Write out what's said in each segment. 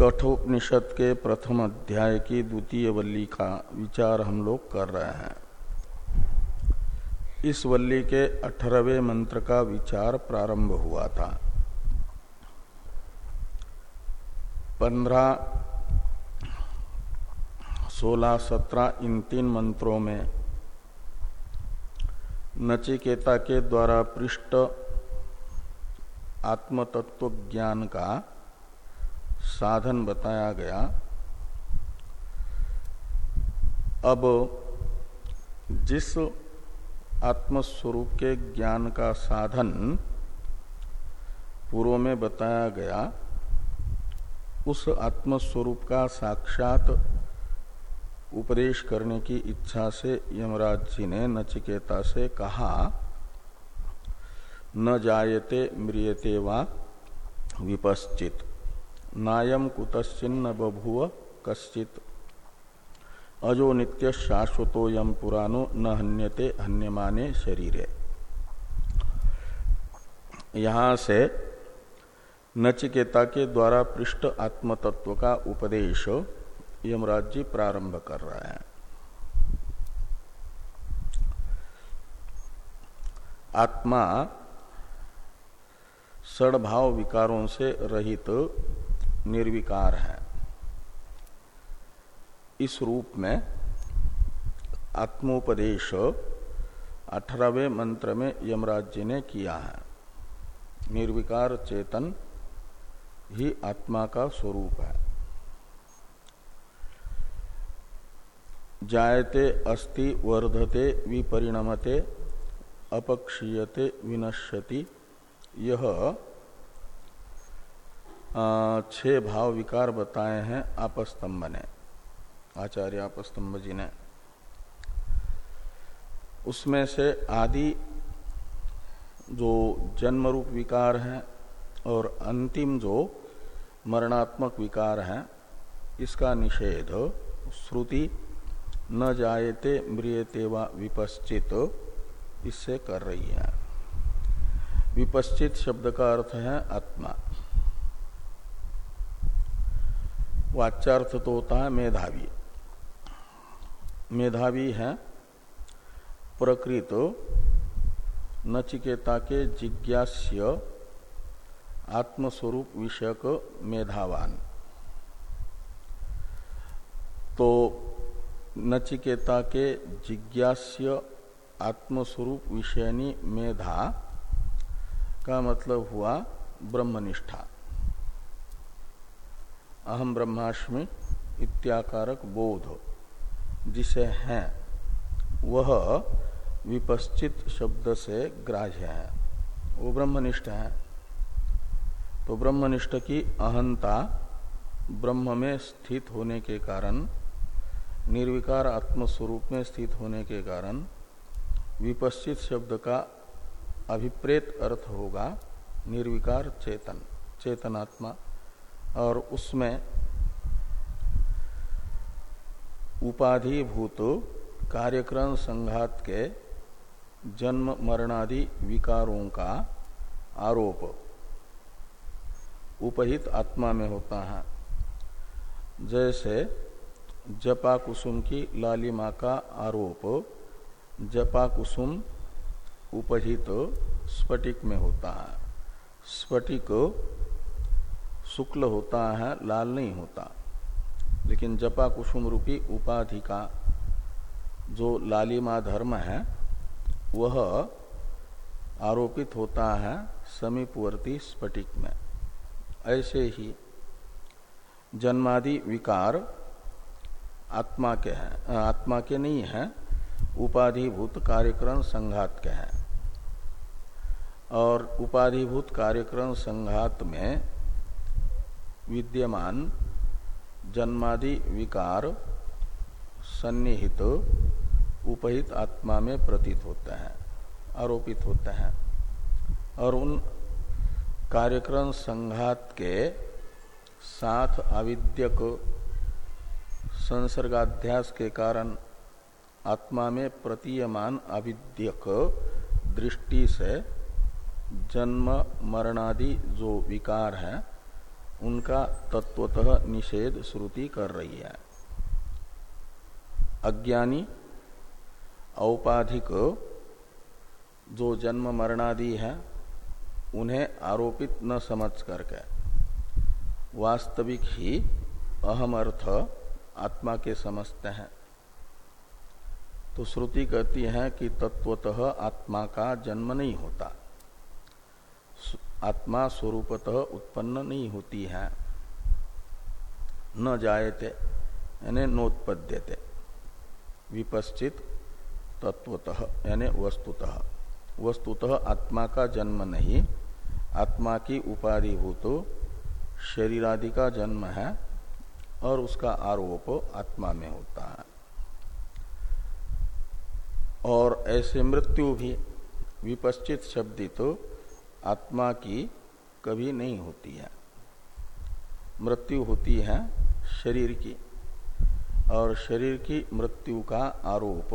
कठोपनिषद के प्रथम अध्याय की द्वितीय वल्ली का विचार हम लोग कर रहे हैं। इस वल्ली के अठारहवें मंत्र का विचार प्रारंभ हुआ था। पंद्रह, सोलह, सत्रह, इन तीन मंत्रों में नचिकेता के द्वारा पृष्ठ आत्मतत्व ज्ञान का साधन बताया गया। अब जिस आत्मस्वरूप के ज्ञान का साधन पूर्व में बताया गया, उस आत्मस्वरूप का साक्षात उपदेश करने की इच्छा से यमराज जी ने नचिकेता से कहा, न जायते, म्रियते वा विपश्चित। नायम कुतश्चिन्न बभुव कश्चित। अजो नित्य शाश्वतो यम पुराणो न हन्यते हन्यमाने शरीरे। यहाँ से नचिकेता के द्वारा पृष्ठ आत्मतत्व का उपदेश यमराज जी प्रारंभ कर रहे हैं। आत्मा सड़भाव विकारों से रहित निर्विकार है। इस रूप में आत्मोपदेश अठारहवें मंत्र में यमराज जी ने किया है। निर्विकार चेतन ही आत्मा का स्वरूप है। जायते, अस्ति, वर्धते, विपरिणमते, अपक्षीयते, विनश्यति, यह छह भाव विकार बताए हैं आपस्तंभ ने। आचार्य आपस्तंभ जी ने। उसमें से आदि जो जन्म रूप विकार है और अंतिम जो मरणात्मक विकार है, इसका निषेध, श्रुति, न जायते म्रियते व विपश्चित, इससे कर रही है। विपश्चित शब्द का अर्थ है आत्मा। वाच्यार्थ तो होता है मेधावी। मेधावी है प्रकृत नचिकेता के जिज्ञास्य आत्मस्वरूप विषयक मेधावान। तो नचिकेता के जिज्ञास्य आत्मस्वरूप विषयनी मेधा का मतलब हुआ ब्रह्मनिष्ठा। अहम ब्रह्माष्टमी इत्याकारक बोध, जिसे हैं, वह विपश्चित शब्द से ग्राह्य है। वो ब्रह्मनिष्ठ है। तो ब्रह्मनिष्ठ की अहंता ब्रह्म में स्थित होने के कारण, निर्विकार आत्मस्वरूप में स्थित होने के कारण, विपश्चित शब्द का अभिप्रेत अर्थ होगा निर्विकार चेतन, चेतनात्मा। और उसमें उपाधिभूत कार्यक्रम संघात के जन्म मरणादि विकारों का आरोप उपहित आत्मा में होता है। जैसे जपा कुसुम की लालिमा का आरोप, जपा कुसुम उपहित स्फटिक में होता है। स्फटिक शुक्ल होता है, लाल नहीं होता। लेकिन जपा कुसुम रूपी उपाधि का जो लालिमा धर्म है, वह आरोपित होता है समीपवर्ती स्फटिक में। ऐसे ही जन्मादि विकार आत्मा के हैं, आत्मा के नहीं है, उपाधिभूत कार्यक्रम संघात के हैं। और उपाधिभूत कार्यक्रम संघात में विद्यमान, जन्मादि विकार, सन्निहित, उपहित आत्मा में प्रतीत होते हैं, आरोपित होते हैं। और उन कार्यक्रम संघात के साथ आविद्यक संसर्गाध्यास के कारण आत्मा में प्रतीयमान अविद्यक दृष्टि से जन्म, मरणादि जो विकार है उनका तत्वतः निषेध श्रुति कर रही है। अज्ञानी, औपाधिक जो जन्म मरणादि है, उन्हें आरोपित न समझ करके। वास्तविक ही अहम अर्थ आत्मा के समझते हैं। तो श्रुति कहती है कि तत्वतः आत्मा का जन्म नहीं होता। आत्मा स्वरूपतः उत्पन्न नहीं होती है। न जायते, यानी नोत्पद्यते। विपश्चित तत्वतः, यानी वस्तुतः। वस्तुतः आत्मा का जन्म नहीं। आत्मा की उपाधिभूत शरीरादि का जन्म है, और उसका आरोप आत्मा में होता है। और ऐसे मृत्यु भी विपश्चित शब्दित तो आत्मा की कभी नहीं होती है। मृत्यु होती है शरीर की, और शरीर की मृत्यु का आरोप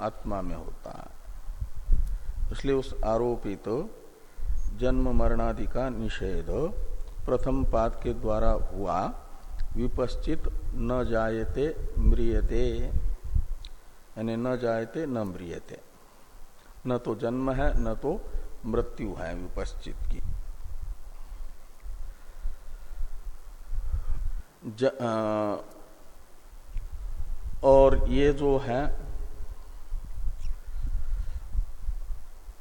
आत्मा में होता है। इसलिए उस आरोपित तो जन्म मरणादि का निषेध प्रथम पाद के द्वारा हुआ, विपश्चित न जायते म्रियते, यानी न जायते न म्रियते। न तो जन्म है, न तो मृत्यु है विपश्चित की। ज, आ, और ये जो है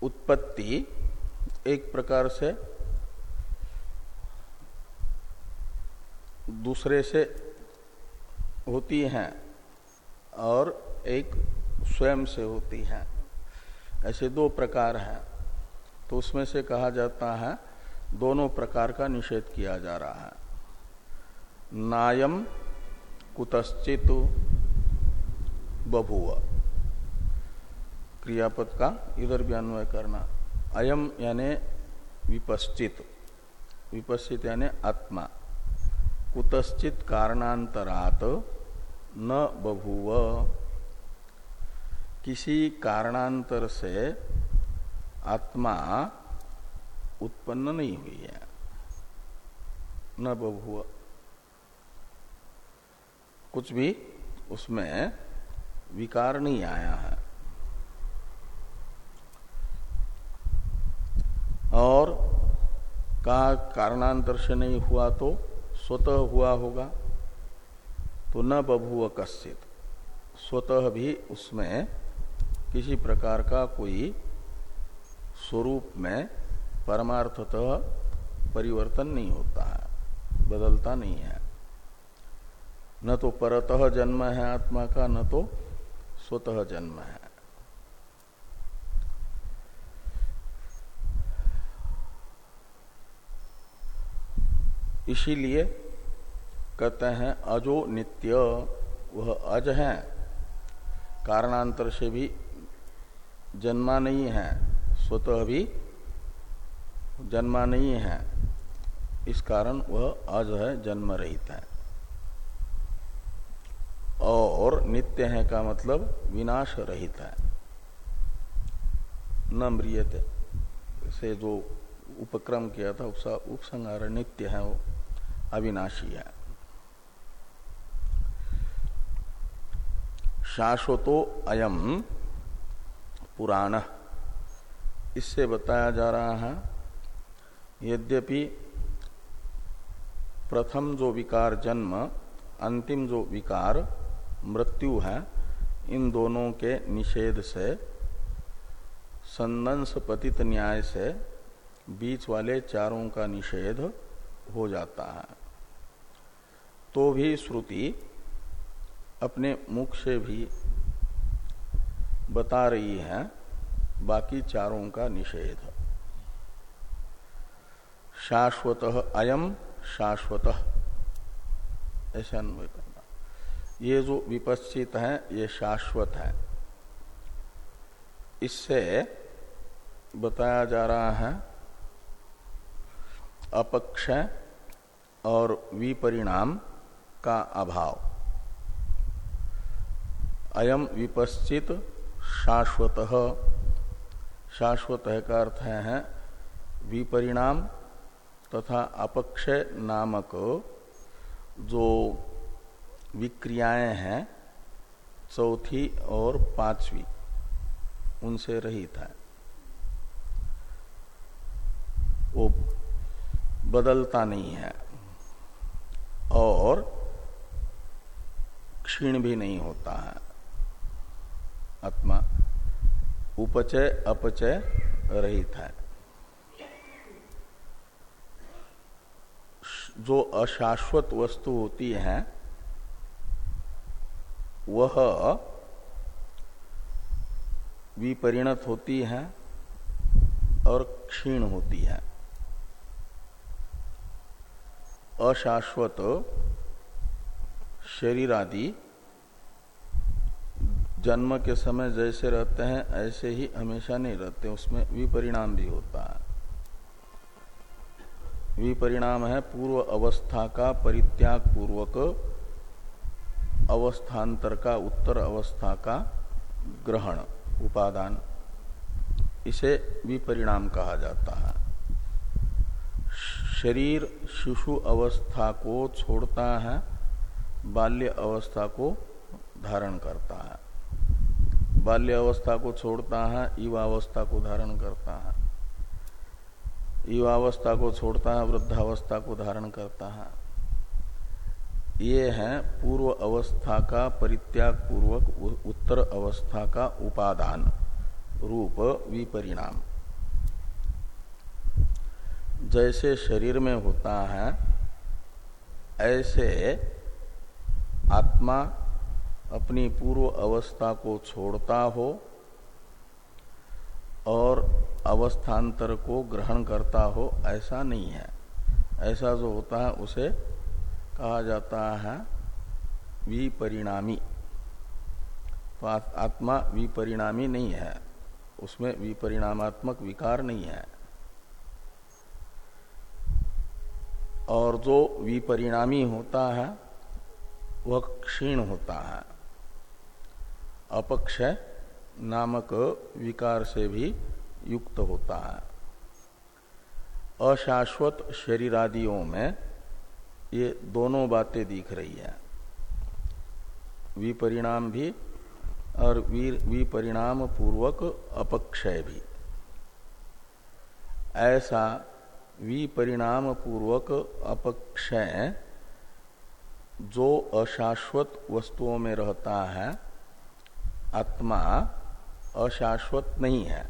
उत्पत्ति एक प्रकार से दूसरे से होती हैं और एक स्वयं से होती हैं। ऐसे दो प्रकार हैं। तो उसमें से कहा जाता है, दोनों प्रकार का निषेध किया जा रहा है। नायम कुतश्चित बभुव। क्रियापद का इधर भी अन्वय करना। अयम यानी विपश्चित। विपश्चित यानी आत्मा। कुतश्चित कारणांतरात न बभूव। किसी कारणांतर से आत्मा उत्पन्न नहीं हुई है। न बभूव। कुछ भी उसमें विकार नहीं आया है। और कहा से नहीं हुआ तो स्वतः हुआ होगा। तो न बभुव कश्चित। स्वतः भी उसमें किसी प्रकार का कोई स्वरूप में परमार्थतः परिवर्तन नहीं होता है, बदलता नहीं है। न तो परतः जन्म है आत्मा का, न तो स्वतः जन्म है। इसीलिए कहते हैं, अजो नित्य, वह अज है। कारणांतर से भी जन्मा नहीं है। स्वतः अभी जन्मा नहीं है। इस कारण वह अज है जन्म रहित है। और नित्य है का मतलब विनाश रहित है। न म्रियते से जो उपक्रम किया था उसका उपसंहार नित्य है, वो अविनाशी है। शाश्वतो अयम पुराण इससे बताया जा रहा है, यद्यपि प्रथम जो विकार जन्म, अंतिम जो विकार मृत्यु है, इन दोनों के निषेध से, संदंश पतित न्याय से बीच वाले चारों का निषेध हो जाता है। तो भी श्रुति अपने मुख से भी बता रही है बाकी चारों का निषेध शाश्वत अयम, शाश्वत। ऐसा अन्वय करना। ये जो विपश्चित है, ये शाश्वत है। इससे बताया जा रहा है अपक्षय और विपरिणाम का अभाव। अयम विपश्चित शाश्वत। शाश्वत है का अर्थ है विपरिणाम तथा अपक्षय नामक जो विक्रियाएँ हैं, चौथी और पांचवी, उनसे रहित है। वो बदलता नहीं है और क्षीण भी नहीं होता है आत्मा। उपचय, अपचय रहित है जो अशाश्वत वस्तु होती है, वह विपरिणत होती है और क्षीण होती है। अशाश्वत शरीर आदि जन्म के समय जैसे रहते हैं, ऐसे ही हमेशा नहीं रहते, उसमें विपरिणाम भी होता है। विपरिणाम है पूर्व अवस्था का परित्याग पूर्वक अवस्थान्तर का, उत्तर अवस्था का ग्रहण, उपादान। इसे विपरिणाम कहा जाता है। शरीर शिशु अवस्था को छोड़ता है, बाल्य अवस्था को धारण करता है। बाल्य अवस्था को छोड़ता है, युवावस्था को धारण करता है। युवावस्था को छोड़ता है, वृद्धावस्था को धारण करता है। ये है पूर्व अवस्था का परित्याग पूर्वक उत्तर अवस्था का उपादान रूप विपरिणाम। जैसे शरीर में होता है, ऐसे आत्मा अपनी पूर्व अवस्था को छोड़ता हो और अवस्थान्तर को ग्रहण करता हो, ऐसा नहीं है। ऐसा जो होता है, उसे कहा जाता है विपरिणामी। तो आत्मा विपरिणामी नहीं है। उसमें विपरिणामात्मक विकार नहीं है। और जो विपरिणामी होता है, वह क्षीण होता है। अपक्षय नामक विकार से भी युक्त होता है। अशाश्वत शरीरादियों में ये दोनों बातें दिख रही है। विपरिणाम भी और विपरिणाम पूर्वक अपक्षय भी। ऐसा विपरिणाम पूर्वक अपक्षय जो अशाश्वत वस्तुओं में रहता है आत्मा अशाश्वत नहीं है।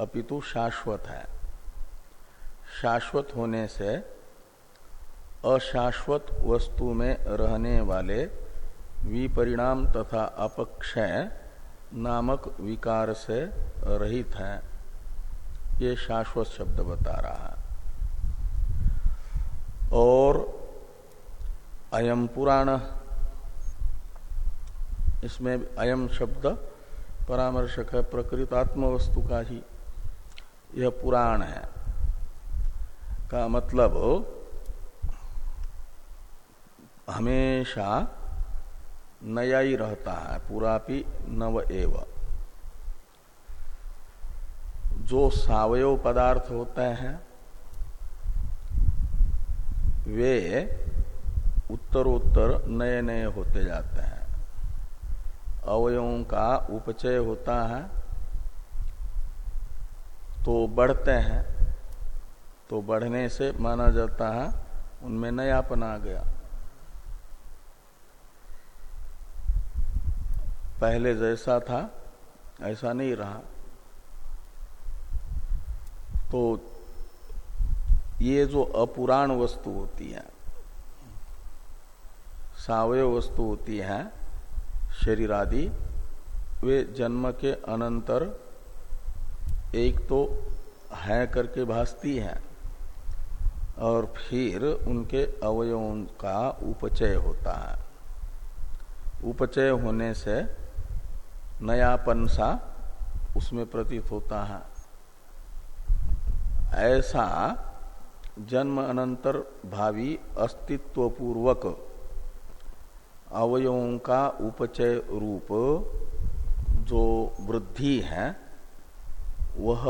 अपितु शाश्वत है। शाश्वत होने से अशाश्वत वस्तु में रहने वाले विपरिणाम तथा अपक्षय नामक विकार से रहित है। ये शाश्वत शब्द बता रहा है। और अयम पुराण इसमें अयम शब्द परामर्शक है प्रकृत आत्म वस्तु का ही यह पुराण है। का मतलब हमेशा नया ही रहता है, पुरापि नव एव। जो सावयव पदार्थ होते हैं, वे उत्तरोत्तर नए नए होते जाते हैं। अवयवों का उपचय होता है तो बढ़ते हैं तो बढ़ने से माना जाता है उनमें नयापन आ गया। पहले जैसा था, ऐसा नहीं रहा। तो ये जो अपुराण वस्तु होती है, सावय वस्तु होती है शरीर आदि वे जन्म के अनंतर एक तो है करके भासती हैं और फिर उनके अवयवों का उपचय होता है। उपचय होने से नयापन सा उसमें प्रतीत होता है। ऐसा जन्म अनंतर भावी अस्तित्वपूर्वक अवयवों का उपचय रूप जो वृद्धि है, वह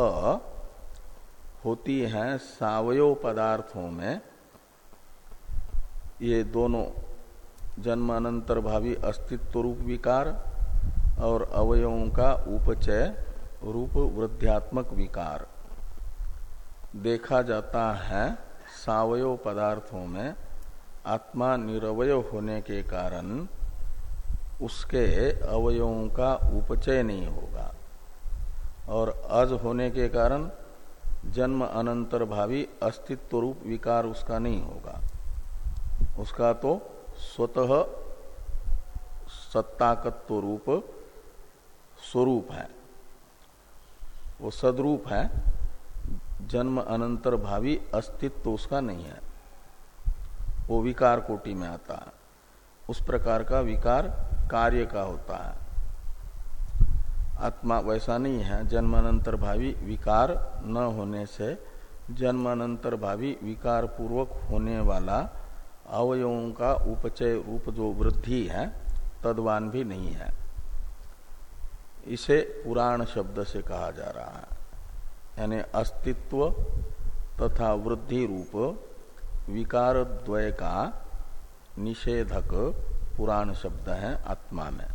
होती हैं सावयव पदार्थों में। ये दोनों जन्म अनंतर भावी अस्तित्व रूप विकार और अवयवों का उपचय रूप वृद्ध्यात्मक विकार। देखा जाता है सावयव पदार्थों में आत्मा निरवय होने के कारण उसके अवयवों का उपचय नहीं होगा। और अज होने के कारण जन्म अनंतर भावी अस्तित्व रूप विकार उसका नहीं होगा। उसका तो स्वतः सत्ताकत्व रूप स्वरूप है। वो सदरूप है। जन्म अनंतर भावी अस्तित्व उसका नहीं है। वो विकार कोटि में आता है। उस प्रकार का विकार कार्य का होता है। आत्मा वैसा नहीं है, जन्मानंतर भावी विकार न होने से जन्मानंतर भावी विकार पूर्वक होने वाला अवयवों का उपचय रूप जो वृद्धि है, तद्वान भी नहीं है। इसे पुराण शब्द से कहा जा रहा है। यानी अस्तित्व तथा वृद्धि रूप विकार द्वय का निषेधक पुराण शब्द है आत्मा में।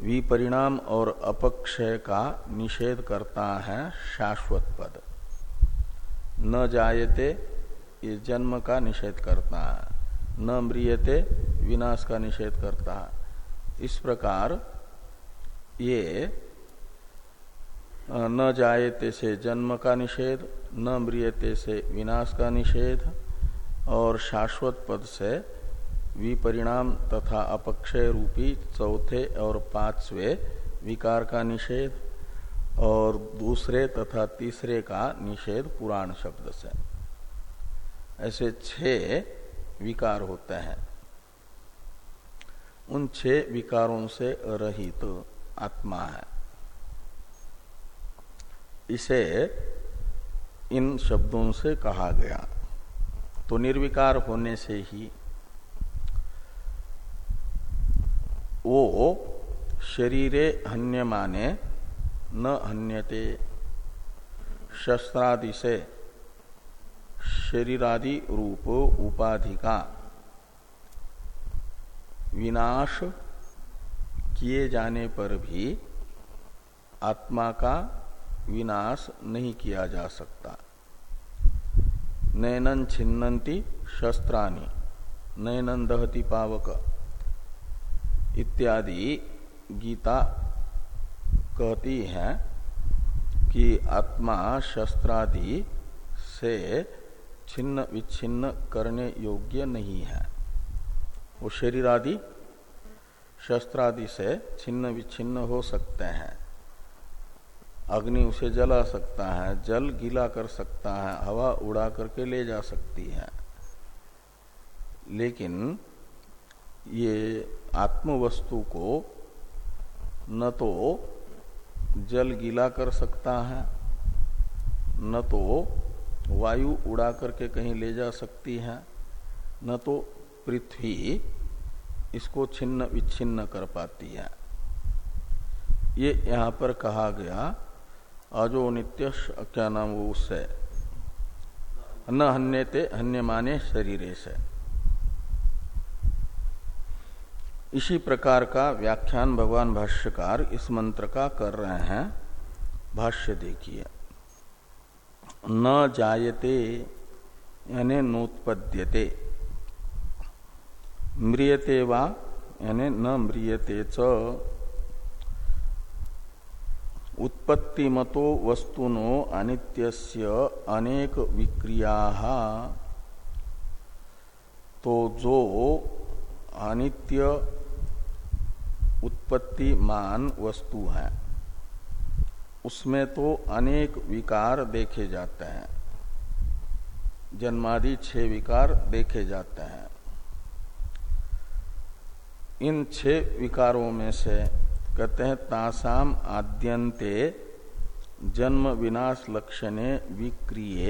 विपरिणाम और अपक्षय का निषेध करता है शाश्वत पद। न जायते, ये जन्म का निषेध करता है। न म्रियते विनाश का निषेध करता है। इस प्रकार ये न जायते से जन्म का निषेध न म्रियते से विनाश का निषेध और शाश्वत पद से विपरिणाम तथा अपक्षय रूपी चौथे और पांचवे विकार का निषेध और दूसरे तथा तीसरे का निषेध पुराण शब्द से। ऐसे छह विकार होते हैं। उन छह विकारों से रहित तो आत्मा है। इसे इन शब्दों से कहा गया। तो निर्विकार होने से ही वो शरीरे हन्य माने न हन्यते, शस्त्रादि से शरीरादि रूप उपाधि का विनाश किए जाने पर भी आत्मा का विनाश नहीं किया जा सकता। नैनन छिन्नती शस्त्राणी नैनन दहति पावक। इत्यादि गीता कहती है कि आत्मा शस्त्रादि से छिन्न विच्छिन्न करने योग्य नहीं है। वो शरीर आदि शस्त्रादि से छिन्न विच्छिन्न हो सकते हैं। अग्नि उसे जला सकता है, जल गीला कर सकता है, हवा उड़ा करके ले जा सकती है। लेकिन ये आत्म वस्तु को न तो जल गीला कर सकता है, न तो वायु उड़ा करके कहीं ले जा सकती है, न तो पृथ्वी इसको छिन्न विच्छिन्न कर पाती है। ये यहाँ पर कहा गया अजो नित्य क्या नाम वो उससे? न हन्यते हन्य माने शरीर से। इसी प्रकार का व्याख्यान भगवान भाष्यकार इस मंत्र का कर रहे हैं। भाष्य देखिए। न जायते, यानी नोत्पद्यते। म्रियते वा, यानी न म्रियते च। उत्पत्तिमतो वस्तुनो अनित्यस्य अनेक विक्रिया। तो जो अनित्य उत्पत्तिमान वस्तु है, उसमें तो अनेक विकार देखे जाते हैं। जन्मादि छह विकार देखे जाते हैं। इन छह विकारों में से कहते हैं, तासाम आद्यंते जन्म विनाश लक्षणे विक्रिय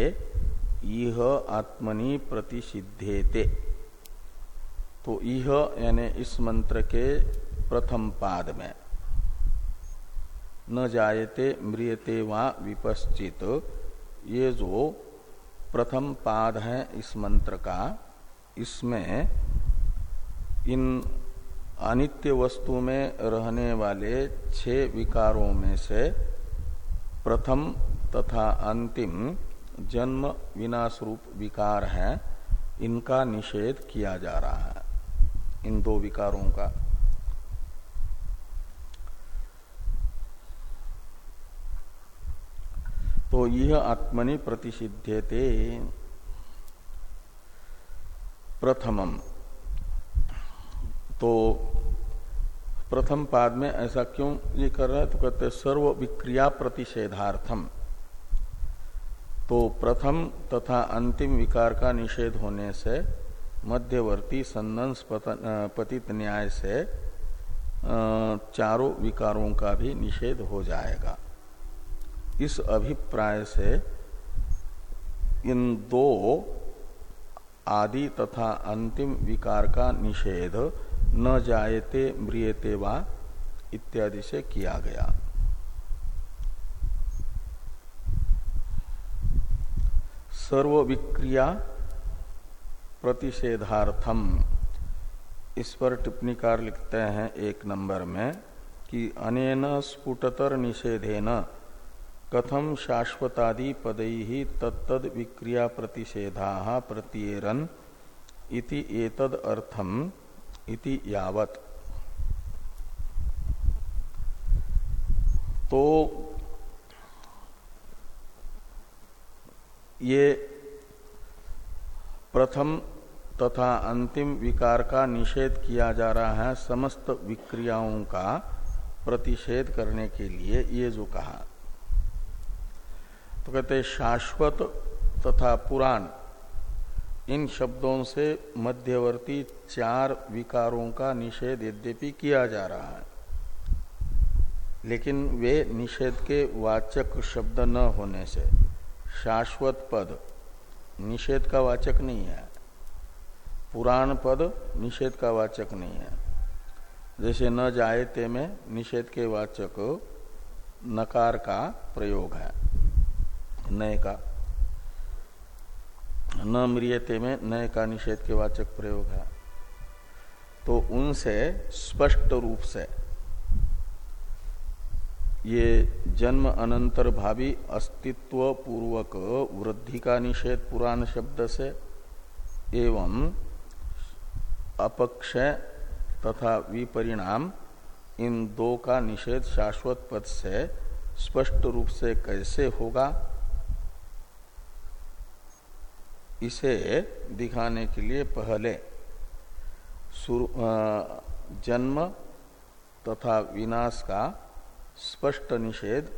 यह आत्मनि प्रतिषिधेते तो यह यानी इस मंत्र के प्रथम पाद में, न जायते म्रियते वा विपश्चित, ये जो प्रथम पाद है इस मंत्र का, इसमें इन अनित्य वस्तु में रहने वाले छह विकारों में से प्रथम तथा अंतिम जन्म विनाश रूप विकार है। इनका निषेध किया जा रहा है। इन दो विकारों का। तो यह आत्मनि प्रतिषिध्यते। प्रथमम। तो प्रथम पाद में ऐसा क्यों ये कर रहा है? तो कहते हैं, सर्व विक्रिया प्रतिषेधार्थम। तो प्रथम तथा अंतिम विकार का निषेध होने से, मध्यवर्ती संदंस पतित न्याय से चारों विकारों का भी निषेध हो जाएगा। इस अभिप्राय से इन दो आदि तथा अंतिम विकार का निषेध न जायते म्रियते वा इत्यादि से किया गया। सर्व विक्रिया प्रतिषेधार्थम। इस पर टिप्पणीकार लिखते हैं एक नंबर में कि अनेन स्फुटतर निषेधेन कथम शाश्वतादि पदई ही तत्तद विक्रिया प्रतिषेधा प्रत्येरन इति एतद अर्थम। इति यावत। तो ये प्रथम तथा अंतिम विकार का निषेध किया जा रहा है समस्त विक्रियाओं का प्रतिषेध करने के लिए ये जो कहा। तो कहते शाश्वत तथा पुराण। इन शब्दों से मध्यवर्ती चार विकारों का निषेध यद्यपि किया जा रहा है, लेकिन वे निषेध के वाचक शब्द न होने से शाश्वत पद निषेध का वाचक नहीं है। पुराण पद निषेध का वाचक नहीं है। जैसे न जायते में निषेध के वाचक नकार का प्रयोग है। नए का न मृियते में नए का निषेध के वाचक प्रयोग है। तो उनसे स्पष्ट रूप से ये जन्म अनंतर भावी अस्तित्व पूर्वक वृद्धि का निषेध पुराण शब्द से एवं अपक्षय तथा विपरिणाम इन दो का निषेध शाश्वत पद से स्पष्ट रूप से कैसे होगा? इसे दिखाने के लिए पहले जन्म तथा विनाश का स्पष्ट निषेध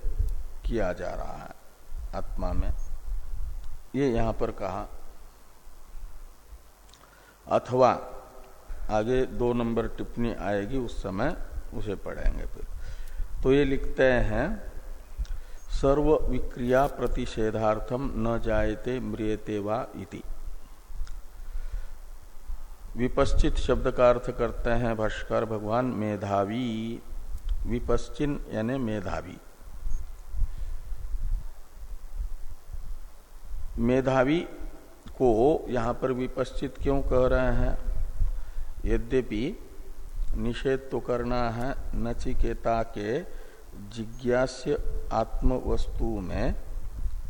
किया जा रहा है आत्मा में। ये यहाँ पर कहा। अथवा आगे दो नंबर टिप्पणी आएगी, उस समय उसे पढ़ेंगे फिर। तो ये लिखते हैं सर्व विक्रिया प्रतिषेधार्थम न जायते म्रियते वा इति। विपश्चित शब्द का अर्थ करते हैं भाष्कर, भगवान मेधावी। विपश्चिन यानी मेधावी। मेधावी को यहाँ पर विपश्चित क्यों कह रहे हैं? यद्यपि निषेध तो करना है, नचिकेता के जिज्ञास्य आत्म वस्तु में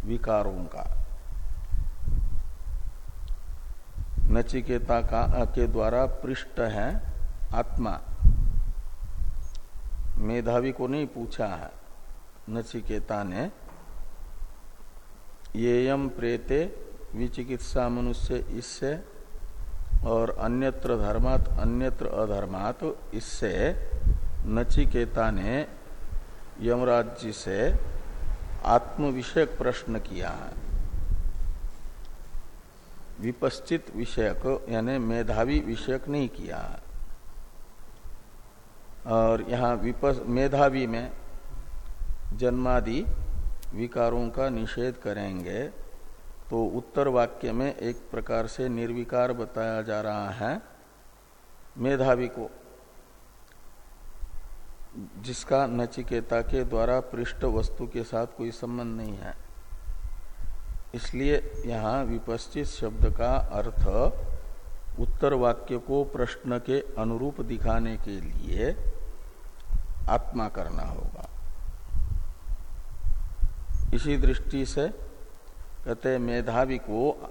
विकारों का। नचिकेता का के द्वारा पृष्ठ है आत्मा। मेधावी को नहीं पूछा है। नचिकेता ने येयम प्रेते विचिकित्सा मनुष्य इससे और अन्यत्र धर्मात, अन्यत्र अधर्मात इससे नचिकेता ने यमराज जी से आत्म विषयक प्रश्न किया है। विपश्चित विषयक, यानी मेधावी विषयक नहीं किया और यहाँ मेधावी में जन्मादि विकारों का निषेध करेंगे तो उत्तर वाक्य में एक प्रकार से निर्विकार बताया जा रहा है। मेधावी को जिसका नचिकेता के द्वारा पृष्ठ वस्तु के साथ कोई संबंध नहीं है। इसलिए यहाँ विपश्चित शब्द का अर्थ उत्तर वाक्य को प्रश्न के अनुरूप दिखाने के लिए आत्मा करना होगा। इसी दृष्टि से कहते मेधावी को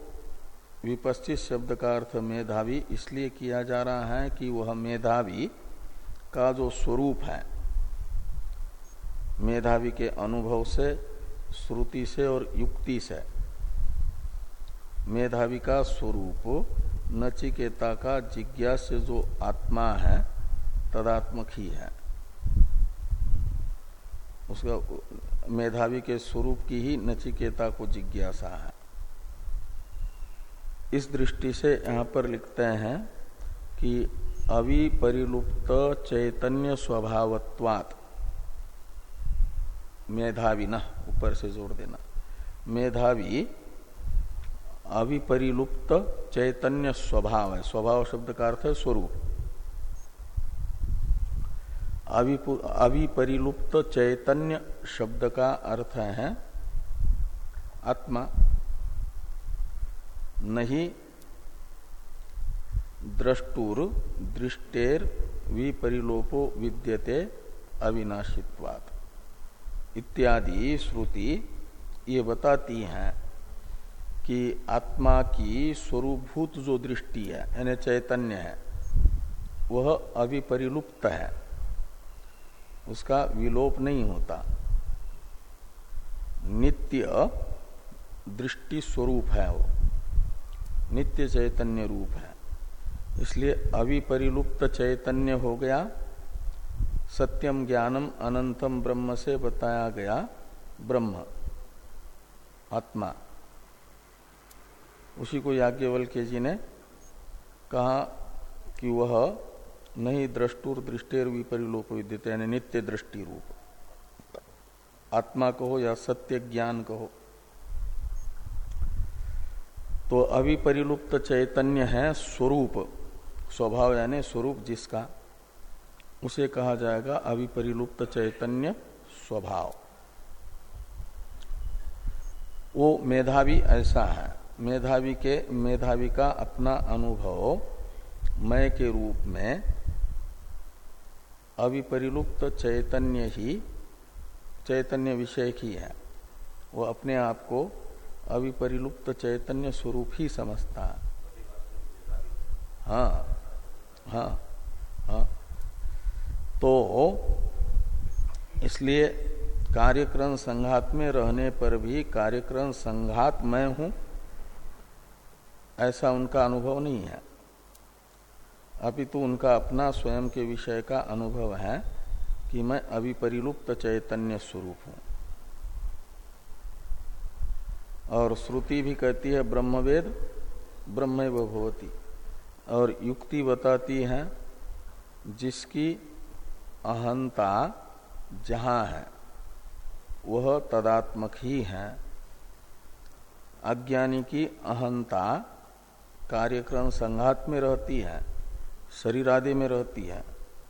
विपश्चित शब्द का अर्थ मेधावी इसलिए किया जा रहा है कि वह मेधावी का जो स्वरूप है मेधावी के अनुभव से, श्रुति से और युक्ति से। मेधावी का स्वरूप, नचिकेता का जिज्ञास जो आत्मा है, तदात्मक ही है। उसका मेधावी के स्वरूप की ही नचिकेता को जिज्ञासा है। इस दृष्टि से यहाँ पर लिखते हैं कि अविपरिलुप्त चैतन्य स्वभावत्वात्। मेधावी न, ऊपर से जोड़ देना। मेधावी अविपरिलुप्त चैतन्य स्वभाव है। स्वभाव शब्द का अर्थ है स्वरूप। अविपरिलुप्त चैतन्य शब्द का अर्थ है आत्मा। नहीं, द्रष्टुर, दृष्टेर, विपरिलोपो विद्यते, अविनाशित्वात्। इत्यादि श्रुति ये बताती हैं कि आत्मा की स्वरूभूत जो दृष्टि है, यानी चैतन्य है, वह अविपरिलुप्त है। उसका विलोप नहीं होता। नित्य दृष्टि स्वरूप है वो। नित्य चैतन्य रूप है। इसलिए अविपरिलुप्त चैतन्य हो गया सत्यम ज्ञानम अनंतम ब्रह्म से बताया गया ब्रह्म, आत्मा। उसी को याज्ञवल्क्य जी ने कहा कि वह नहीं द्रष्टुर दृष्टेर विपरिलोप विद्यते, यानी नित्य दृष्टि रूप। आत्मा कहो या सत्य ज्ञान कहो। तो अविपरिलुप्त चैतन्य है स्वरूप, स्वभाव यानी स्वरूप जिसका उसे कहा जाएगा अविपरिलुप्त चैतन्य स्वभाव। वो मेधावी ऐसा है। मेधावी के, मेधावी का अपना अनुभव मय के रूप में अविपरिलुप्त चैतन्य ही, चैतन्य विषय ही है। वो अपने आप को अविपरिलुप्त चैतन्य स्वरूप ही समझता है। हाँ हाँ हाँ। तो इसलिए कार्यक्रम संघात में रहने पर भी कार्यक्रम संघात मैं हूँ, ऐसा उनका अनुभव नहीं है। अपितु उनका अपना स्वयं के विषय का अनुभव है कि मैं अविपरिलुप्त चैतन्य स्वरूप हूँ। और श्रुति भी कहती है, ब्रह्मवेद ब्रह्म भवती। और युक्ति बताती है जिसकी अहंता जहाँ है, वह तदात्मक ही है। अज्ञानी की अहंता कार्यक्रम संघात में रहती है, शरीरादि में रहती है,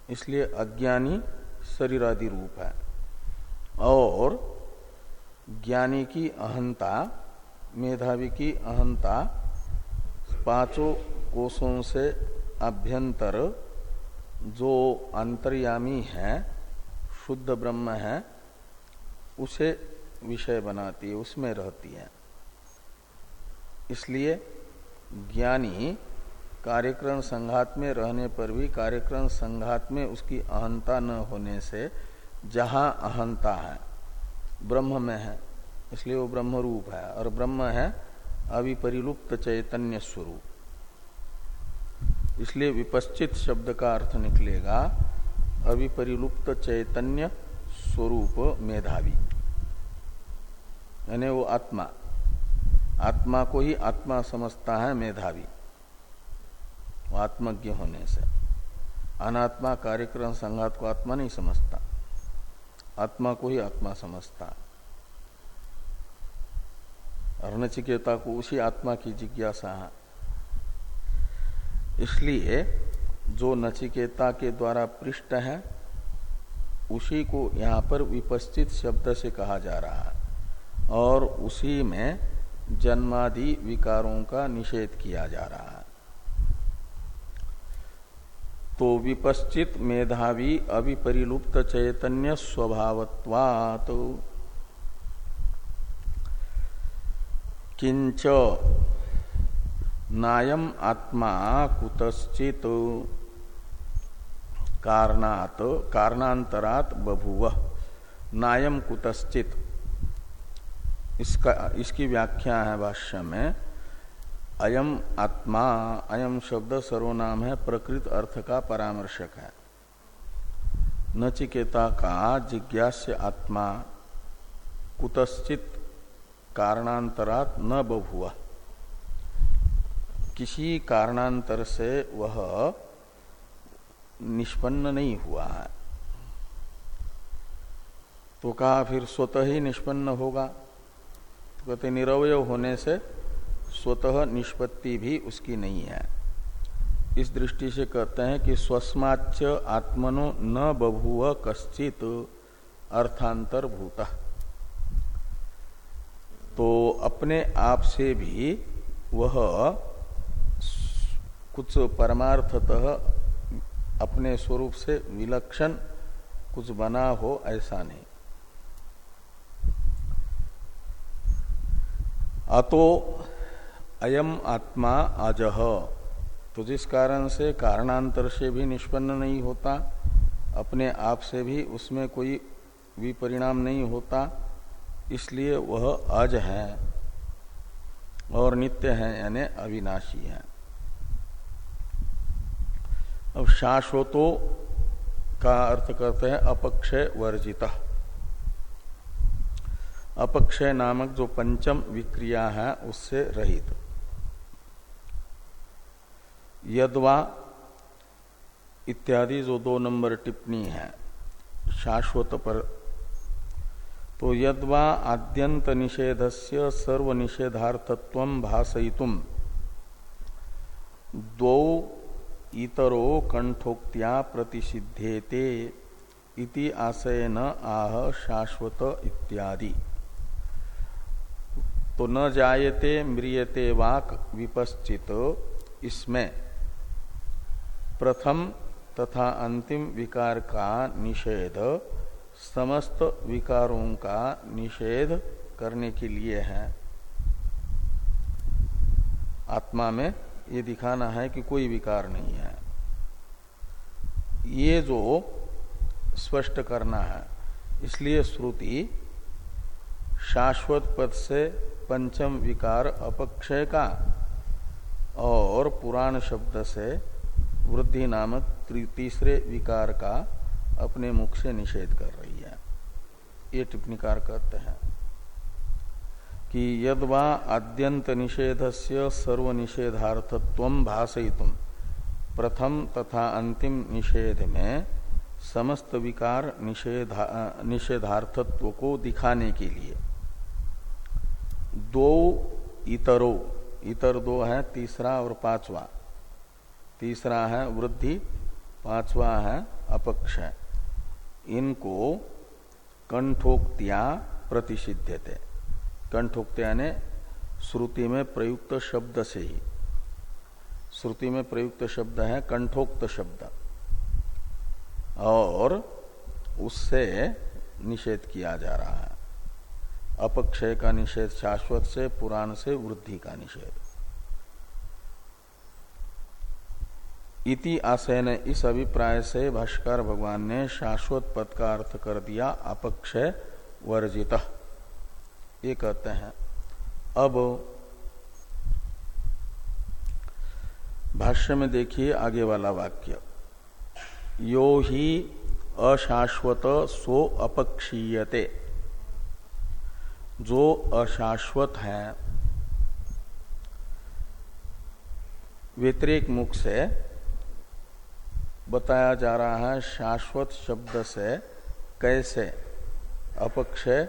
इसलिए अज्ञानी शरीरादि रूप है। और ज्ञानी की अहंता, मेधावी की अहंता पाँचों कोषों से अभ्यंतर जो अंतर्यामी है, शुद्ध ब्रह्म है, उसे विषय बनाती है, उसमें रहती है। इसलिए ज्ञानी कार्यक्रम संघात में रहने पर भी, कार्यक्रम संघात में उसकी अहंता न होने से जहाँ अहंता है, ब्रह्म में है, इसलिए वो ब्रह्म रूप है, और ब्रह्म है अविपरिलुप्त चैतन्य स्वरूप। इसलिए विपश्चित शब्द का अर्थ निकलेगा, अविपरिलुप्त चैतन्य स्वरूप मेधावी। यानी वो आत्मा। आत्मा को ही आत्मा समझता है मेधावी। वो आत्मज्ञ होने से। अनात्मा कार्यक्रम संघात को आत्मा नहीं समझता। आत्मा को ही आत्मा समझता और नचिकेता को उसी आत्मा की जिज्ञासा है। इसलिए जो नचिकेता के द्वारा पृष्ठ है, उसी को यहाँ पर विपस्थित शब्द से कहा जा रहा है और उसी में जन्मादि विकारों का निषेध किया जा रहा है। तो विपश्चित मेधावी अभिपरिलुप्त चैतन्य स्वभावत्वात्। किंच नायम आत्मा कुतश्चित कारणात, कारणांतरात बभुव। नायम कुतश्चित। इसका, इसकी व्याख्या है भाष्य में। अयम आत्मा, अयम शब्द सर्वनाम है, प्रकृत अर्थ का परामर्शक है। नचिकेता का जिज्ञास्य आत्मा कुतश्चित कारणांतरात न बभुआ किसी कारणांतर से वह निष्पन्न नहीं हुआ है। तो कहा फिर स्वतः ही निष्पन्न होगा। तो कहते निरवय होने से स्वतः निष्पत्ति भी उसकी नहीं है। इस दृष्टि से कहते हैं कि स्वस्माच आत्मनो न बभुव कश्चित अर्थांतर भूता तो अपने आप से भी वह कुछ परमार्थतः अपने स्वरूप से विलक्षण कुछ बना हो, ऐसा नहीं। अतो अयम आत्मा अजह। तो जिस कारण से कारणांतर से भी निष्पन्न नहीं होता, अपने आप से भी उसमें कोई विपरिणाम नहीं होता, इसलिए वह अज है और नित्य है, यानी अविनाशी है। अब शाश्वतो का अर्थ करते हैं अपक्षय वर्जित। अपक्षय नामक जो पंचम विक्रिया है, उससे रहित। यदवा इत्यादि जो दो नंबर टिप्पणी है, शाश्वत पर तो यदवा आद्यंत निषेधस्य सर्व निषेधार्थत्व भाषयितुम दो इतरो कंठोक्त्या प्रतिषिध्येते इति आशयन आह शाश्वत इत्यादि। तो न जायते म्रियते वाक विपश्चित इसमें। प्रथम तथा अंतिम विकार का निषेध, समस्त विकारों का निषेध करने के लिए है। आत्मा में ये दिखाना है कि कोई विकार नहीं है। ये जो स्पष्ट करना है, इसलिए श्रुति शाश्वत पद से पंचम विकार अपक्षय का और पुराण शब्द से वृद्धि नामक तीसरे विकार का अपने मुख से निषेध कर रही है। ये टिप्पणीकार कहते हैं। कि यदवा आद्यंत निषेध से सर्व निषेधार्थत्व भाषयितुम प्रथम तथा अंतिम निषेध में समस्त विकार निषेधा निषेधार्थत्व को दिखाने के लिए। दो इतरो, इतर दो है, तीसरा और पांचवा। तीसरा है वृद्धि, पांचवा है अपक्ष इनको कंठोक्तिया प्रतिषिध्यते। कंठोक्तिया ने श्रुति में प्रयुक्त शब्द से ही। श्रुति में प्रयुक्त शब्द है कंठोक्त शब्द। और उससे निषेध किया जा रहा है। अपक्षय का निषेध शाश्वत से, पुराण से, वृद्धि का निषेध। इति आशय ने इस अभिप्राय से भाष्कर भगवान ने शाश्वत पद का अर्थ कर दिया, अपक्षय वर्जित। ये कहते हैं, अब भाष्य में देखिए आगे वाला वाक्य, यो ही अशाश्वत सो अपक्षीयते। जो अशाश्वत है, व्यतिरिक मुख से बताया जा रहा है शाश्वत शब्द से कैसे अपक्षय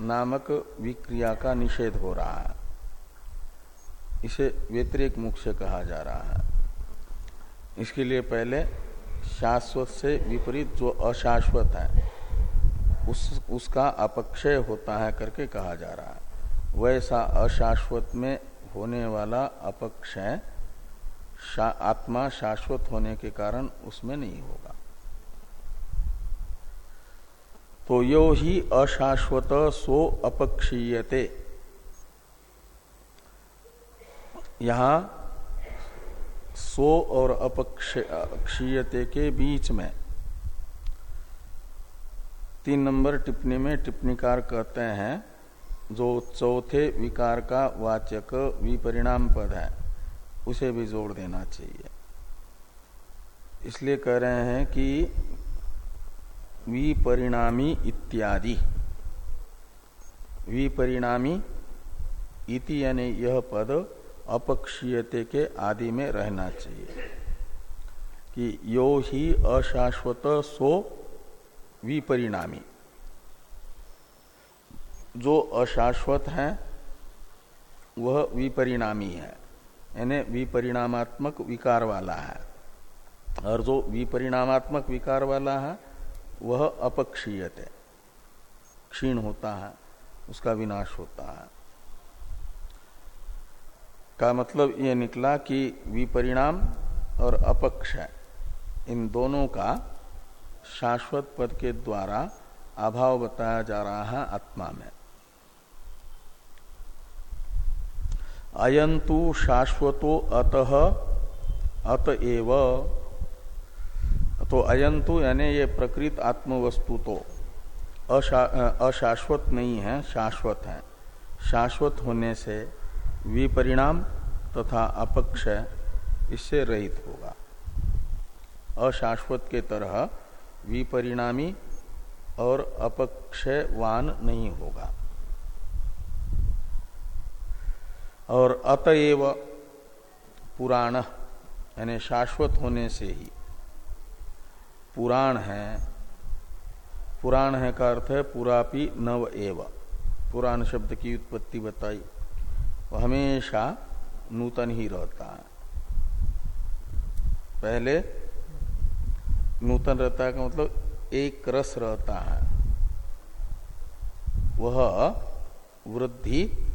नामक विक्रिया का निषेध हो रहा है। इसे व्यतिरिक मुख से कहा जा रहा है। इसके लिए पहले शाश्वत से विपरीत जो अशाश्वत है उस उसका अपक्षय होता है करके कहा जा रहा है। वैसा अशाश्वत में होने वाला अपक्षय शा, आत्मा शाश्वत होने के कारण उसमें नहीं होगा। तो यो ही अशाश्वत सो अपक्षीयते। यहाँ सो और अपक्षीयते के बीच में तीन नंबर टिप्पणी में टिप्पणीकार कहते हैं, जो चौथे विकार का वाचक विपरिणाम पद है, उसे भी जोड़ देना चाहिए। इसलिए कह रहे हैं कि विपरिणामी इत्यादि। विपरिणामी इति यानी यह पद अपक्षीयते के आदि में रहना चाहिए। कि यो ही अशाश्वत सो विपरिणामी। जो अशाश्वत है, वह विपरिणामी है। यानी विपरिणामात्मक विकार वाला है। और जो विपरिणामात्मक विकार वाला है वह अपक्षीयत क्षीण होता है, उसका विनाश होता है। का मतलब ये निकला कि विपरिणाम और अपक्ष इन दोनों का शाश्वत पद के द्वारा अभाव बताया जा रहा है आत्मा में। अयंतु शाश्वतो अतः अतएव तो अयंतु यानी ये प्रकृत आत्मवस्तु तो अशा, अशाश्वत नहीं है शाश्वत है। शाश्वत होने से विपरिणाम तथा अपक्ष इससे रहित होगा। अशाश्वत के तरह विपरिणामी और अपक्षवान नहीं होगा। और अतएव पुराण यानी शाश्वत होने से ही पुराण है। पुराण है का अर्थ है पुरापि नव एव। पुराण शब्द की उत्पत्ति बताई। वह हमेशा नूतन ही रहता है। पहले नूतन रहता का मतलब एक रस रहता है। वह वृद्धि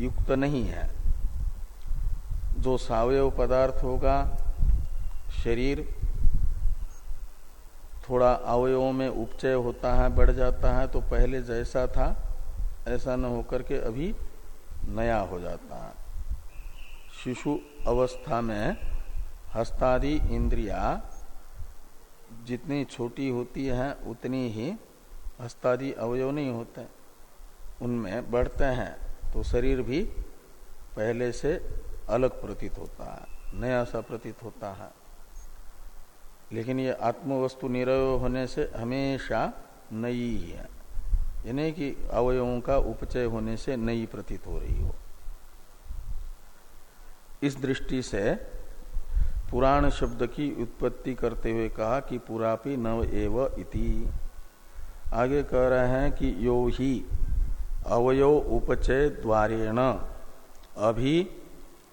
युक्त नहीं है। जो सावयव पदार्थ होगा, शरीर थोड़ा अवयवों में उपचय होता है, बढ़ जाता है तो पहले जैसा था, ऐसा न होकर के अभी नया हो जाता है। शिशु अवस्था में हस्तादि इंद्रिया जितनी छोटी होती है, उतनी ही हस्तादि अवयव नहीं होते। उनमें बढ़ते हैं तो शरीर भी पहले से अलग प्रतीत होता है, नया सा प्रतीत होता है। लेकिन ये आत्मवस्तु निरय होने से हमेशा नई ही यानी कि अवयवों का उपचय होने से नई प्रतीत हो रही हो। इस दृष्टि से पुराण शब्द की उत्पत्ति करते हुए कहा कि पुरापि नव एव इति। आगे कह रहे हैं कि यो ही अवयव उपचय द्वारेण अभि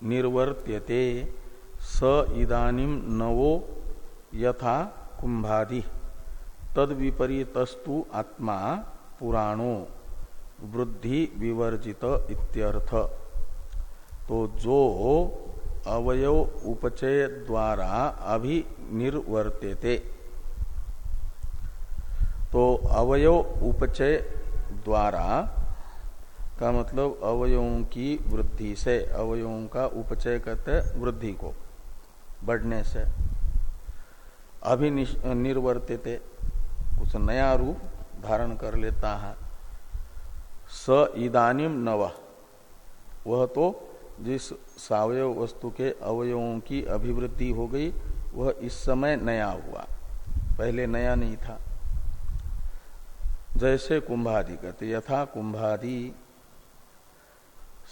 निर्वर्त्यते। स इदानीम नवो यथा कुंभादि तद विपरीतस्तु आत्मा पुराणो, वृद्धि विवर्जित इत्यर्थ। तो जो अवयव उपचय द्वारा अभी निर्वर्त्यते तो अवयव उपचय द्वारा का मतलब अवयवों की वृद्धि से, अवयवों का उपचय कहते वृद्धि को, बढ़ने से। अभी निर्वर्त्यते कुछ नया रूप धारण कर लेता है। स इदानिम नव। वह तो जिस सावयव वस्तु के अवयवों की अभिवृद्धि हो गई, वह इस समय नया हुआ। पहले नया नहीं था। जैसे कुंभादि कहते यथा कुंभादि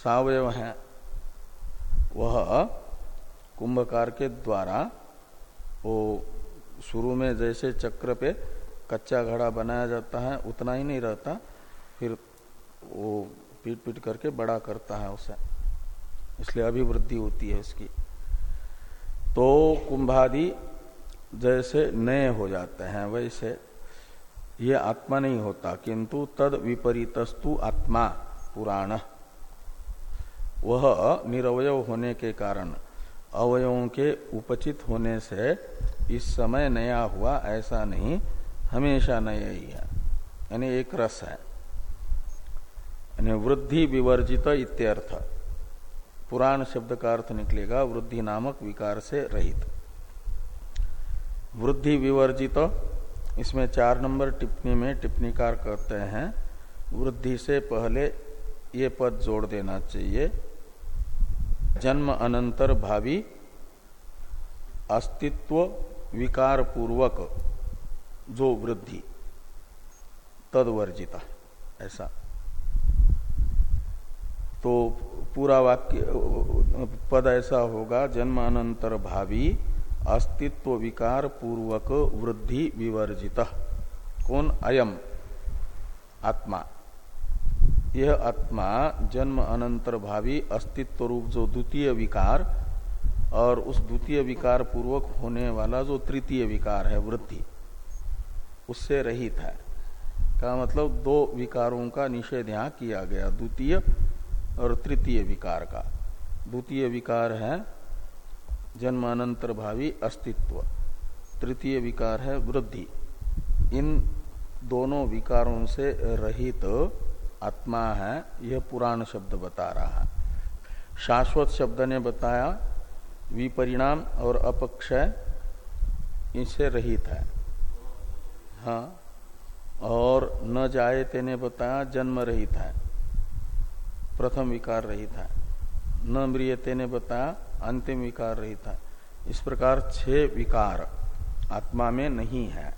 सावयव है। वह कुंभकार के द्वारा वो शुरू में जैसे चक्र पे कच्चा घड़ा बनाया जाता है, उतना ही नहीं रहता, फिर वो पीट पीट करके बड़ा करता है उसे। इसलिए अभिवृद्धि होती है उसकी तो कुंभादि जैसे नए हो जाते हैं, वैसे ये आत्मा नहीं होता, किंतु तद विपरीतस्तु आत्मा, पुराण। वह निरवय होने के कारण, अवयवों के उपचित होने से इस समय नया हुआ, ऐसा नहीं, हमेशा नया ही है। यानी एक रस है। यानी वृद्धि विवर्जित इत्यर्थ। पुराण शब्द का अर्थ निकलेगा, वृद्धि नामक विकार से रहित। वृद्धि विवर्जित, इसमें चार नंबर टिप्पणी में टिप्पणीकार कहते हैं, वृद्धि से पहले ये पद जोड़ देना चाहिए। जन्म अनंतर भावी, अस्तित्व विकार पूर्वक जो वृद्धि, तदवर्जिता, ऐसा। तो पूरा वाक्य, पद ऐसा होगा जन्म अनंतर भावी, अस्तित्व विकार पूर्वक वृद्धि विवर्जित। कौन? अयम, आत्मा। यह आत्मा जन्म अनंतर भावी, अस्तित्व रूप जो द्वितीय विकार और उस द्वितीय विकार पूर्वक होने वाला जो तृतीय विकार है वृद्धि उससे रहित है। का मतलब दो विकारों का निषेध यहाँ किया गया, द्वितीय और तृतीय विकार का। द्वितीय विकार है जन्मानंतर भावी अस्तित्व, तृतीय विकार है वृद्धि। इन दोनों विकारों से रहित आत्मा है, यह पुराण शब्द बता रहा है। शाश्वत शब्द ने बताया विपरिणाम और अपक्षय इनसे रहित है। हाँ और न जाए तेने बताया जन्म रहित है। प्रथम विकार रहित है। न मृियते ने बताया अंतिम विकार रहित है। इस प्रकार छह विकार आत्मा में नहीं है।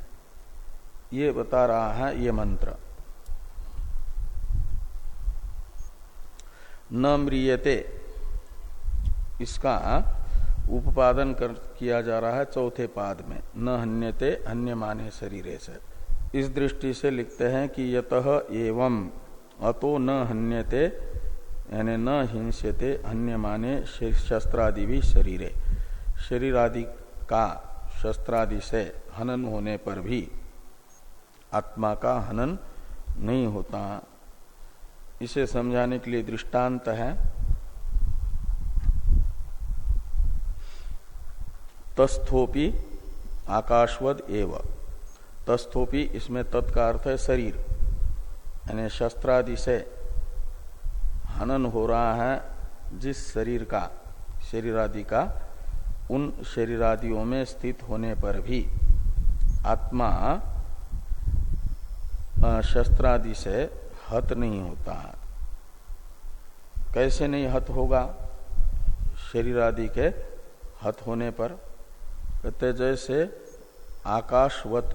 ये बता रहा है ये मंत्र। न मृियते इसका उपादन कर, किया जा रहा है चौथे पाद में। न हन्यते अन्य माने शरीर से। इस दृष्टि से लिखते हैं कि यत एवं अतो न हन्यते, यानी न हिंस्यते अन्य माने शस्त्रादि भी शरीरे। शरीर आदि का शस्त्रादि से हनन होने पर भी आत्मा का हनन नहीं होता। इसे समझाने के लिए दृष्टांत है। तस्थोपी आकाशवद एव। तस्थोपी इसमें तत्का अर्थ है शरीर। यानी शस्त्रादि से हनन हो रहा है जिस शरीर का शरीर आदि का, उन शरीरादियों में स्थित होने पर भी। आत्मा शस्त्रादि से हत नहीं होता है। कैसे नहीं हत होगा? शरीर आदि के हत होने पर। कहते जैसे आकाशवत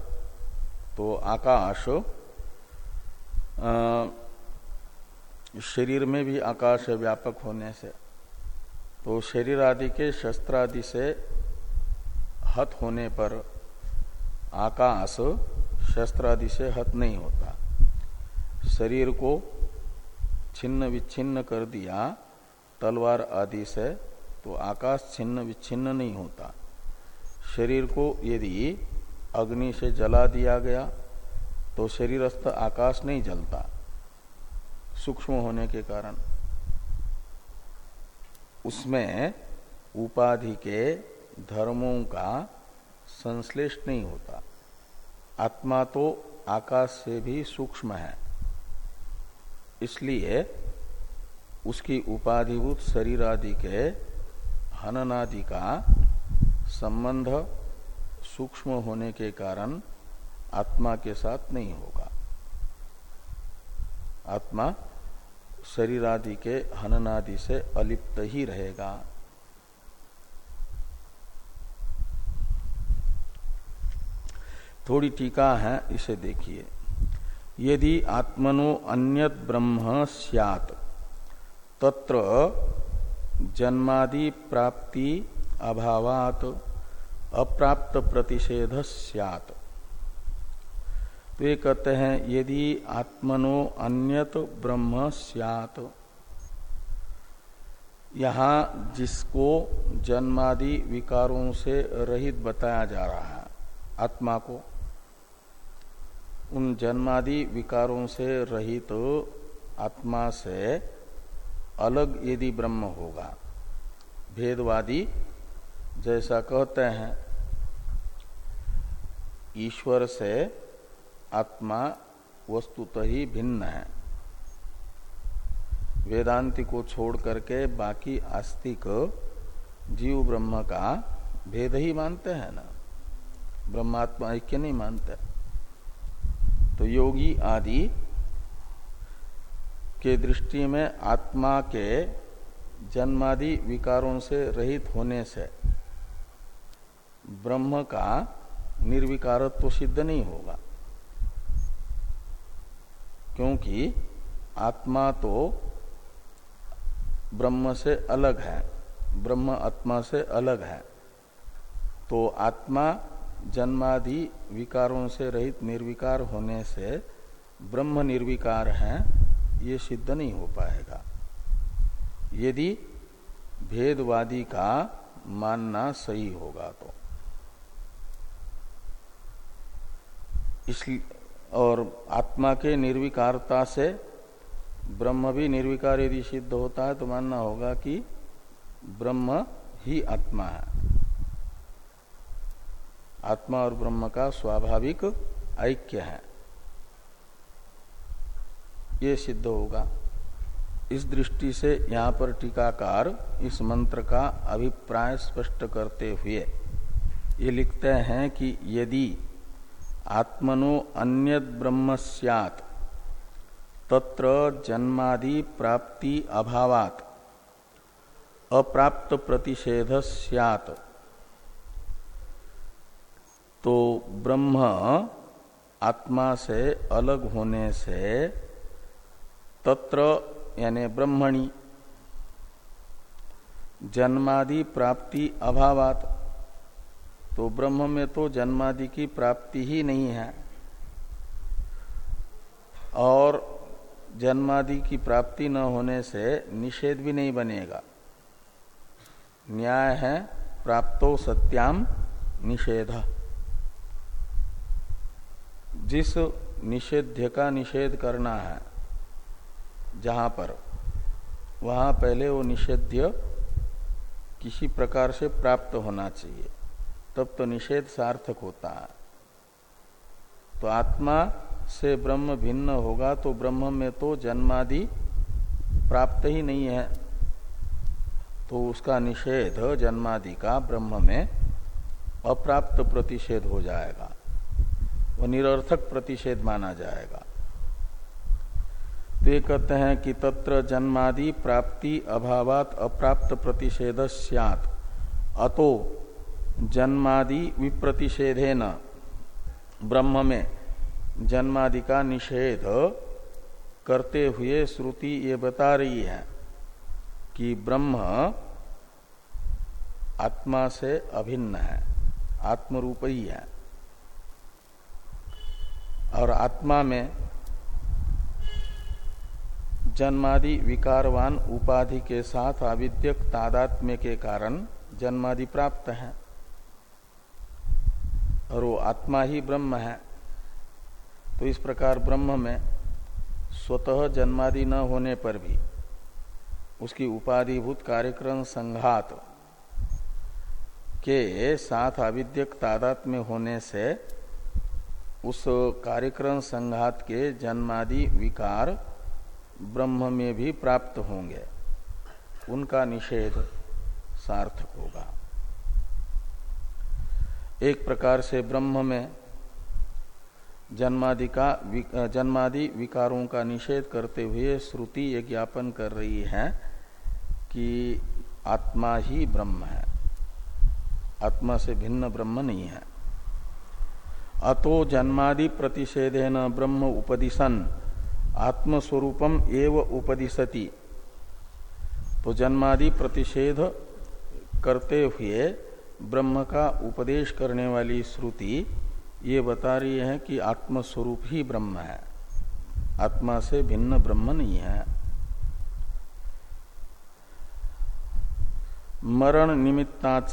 तो आकाश शरीर में भी आकाश है व्यापक होने से। तो शरीर आदि के शस्त्र आदि से हत होने पर आकाश शस्त्र आदि से हत नहीं होता। शरीर को छिन्न विच्छिन्न कर दिया, तलवार आदि से तो आकाश छिन्न विच्छिन्न नहीं होता। शरीर को यदि अग्नि से जला दिया गया तो शरीरस्थ आकाश नहीं जलता, सूक्ष्म होने के कारण। उसमें उपाधि के धर्मों का संश्लेष नहीं होता। आत्मा तो आकाश से भी सूक्ष्म है। इसलिए उसकी उपाधिभूत शरीर आदि के हनन आदि का संबंध सूक्ष्म होने के कारण आत्मा के साथ नहीं होगा। आत्मा शरीर आदि के हननादि से अलिप्त ही रहेगा। थोड़ी टीका है, इसे देखिए। यदि आत्मनो अन्यत ब्रह्म सियात, तत्र जन्मादि प्राप्ति अभावात अप्राप्त प्रतिषेध सियात तो ये कहते हैं, यदि आत्मनो अन्यत ब्रह्म सियात, यहाँ जिसको जन्मादि विकारों से रहित बताया जा रहा है, आत्मा को, उन जन्मादि विकारों से रहित तो आत्मा से अलग यदि ब्रह्म होगा, भेदवादी जैसा कहते हैं, ईश्वर से आत्मा वस्तुतः ही भिन्न है। वेदांति को छोड़ करके बाकी आस्तिक जीव ब्रह्म का भेद ही मानते हैं ना। ब्रह्मात्मा ऐक्य नहीं मानते। तो योगी आदि के दृष्टि में आत्मा के जन्मादि विकारों से रहित होने से ब्रह्म का निर्विकारत्व सिद्ध नहीं होगा। क्योंकि आत्मा तो ब्रह्म से अलग है, ब्रह्म आत्मा से अलग है। तो आत्मा जन्मादि विकारों से रहित निर्विकार होने से ब्रह्म निर्विकार है, ये सिद्ध नहीं हो पाएगा। यदि भेदवादी का मानना सही होगा तो। इसलिए और आत्मा के निर्विकारता से ब्रह्म भी निर्विकार यदि सिद्ध होता है तो मानना होगा कि ब्रह्म ही आत्मा है। आत्मा और ब्रह्म का स्वाभाविक ऐक्य है। ये सिद्ध होगा। इस दृष्टि से यहाँ पर टीकाकार इस मंत्र का अभिप्राय स्पष्ट करते हुए ये लिखते हैं कि यदि आत्मनो अन्य ब्रह्म सैत तत्र जन्मादि प्राप्ति अभावात। अप्राप्त प्रतिषेध सैत तो ब्रह्म आत्मा से अलग होने से तत्र यानी ब्रह्मणी। जन्मादि प्राप्ति अभावात। तो ब्रह्म में तो जन्मादि की प्राप्ति ही नहीं है। और जन्मादि की प्राप्ति न होने से निषेध भी नहीं बनेगा। न्याय है, प्राप्तो सत्याम निषेध। जिस निषेध्य का निषेध करना है, जहाँ पर, वहाँ पहले वो निषेध्य किसी प्रकार से प्राप्त होना चाहिए। तब तो निषेध सार्थक होता है। तो आत्मा से ब्रह्म भिन्न होगा तो ब्रह्म में तो जन्मादि प्राप्त ही नहीं है। तो उसका निषेध जन्मादि का ब्रह्म में अप्राप्त प्रतिषेध हो जाएगा। वो निरर्थक प्रतिषेध माना जाएगा। तो कहते हैं कि तत्र जन्मादि प्राप्ति अभावात अप्राप्त प्रतिषेध सियात। अतो जन्मादि विप्रतिषेधे न ब्रह्म में जन्मादि का निषेध करते हुए श्रुति ये बता रही है कि ब्रह्म आत्मा से अभिन्न है, आत्मरूप ही है। और आत्मा में जन्मादि विकारवान उपाधि के साथ आविद्यक तादात्म्य के कारण जन्मादि प्राप्त है। और वो आत्मा ही ब्रह्म है। तो इस प्रकार ब्रह्म में स्वतः जन्मादि न होने पर भी उसकी उपाधिभूत कार्यक्रम संघात के साथ आविद्यक तादात में होने से उस कार्यक्रम संघात के जन्मादि विकार ब्रह्म में भी प्राप्त होंगे। उनका निषेध सार्थक होगा। एक प्रकार से ब्रह्म में जन्मादि का जन्मादि विकारों का निषेध करते हुए श्रुति ये ज्ञापन कर रही है कि आत्मा ही ब्रह्म है। आत्मा से भिन्न ब्रह्म नहीं है। अतो जन्मादि प्रतिषेधे न ब्रह्म उपदिशन, आत्मस्वरूपम एव उपदिशति। तो जन्मादि प्रतिषेध करते हुए ब्रह्म का उपदेश करने वाली श्रुति ये बता रही है कि आत्मस्वरूप ही ब्रह्म है। आत्मा से भिन्न ब्रह्म नहीं है। मरण निमित्ताच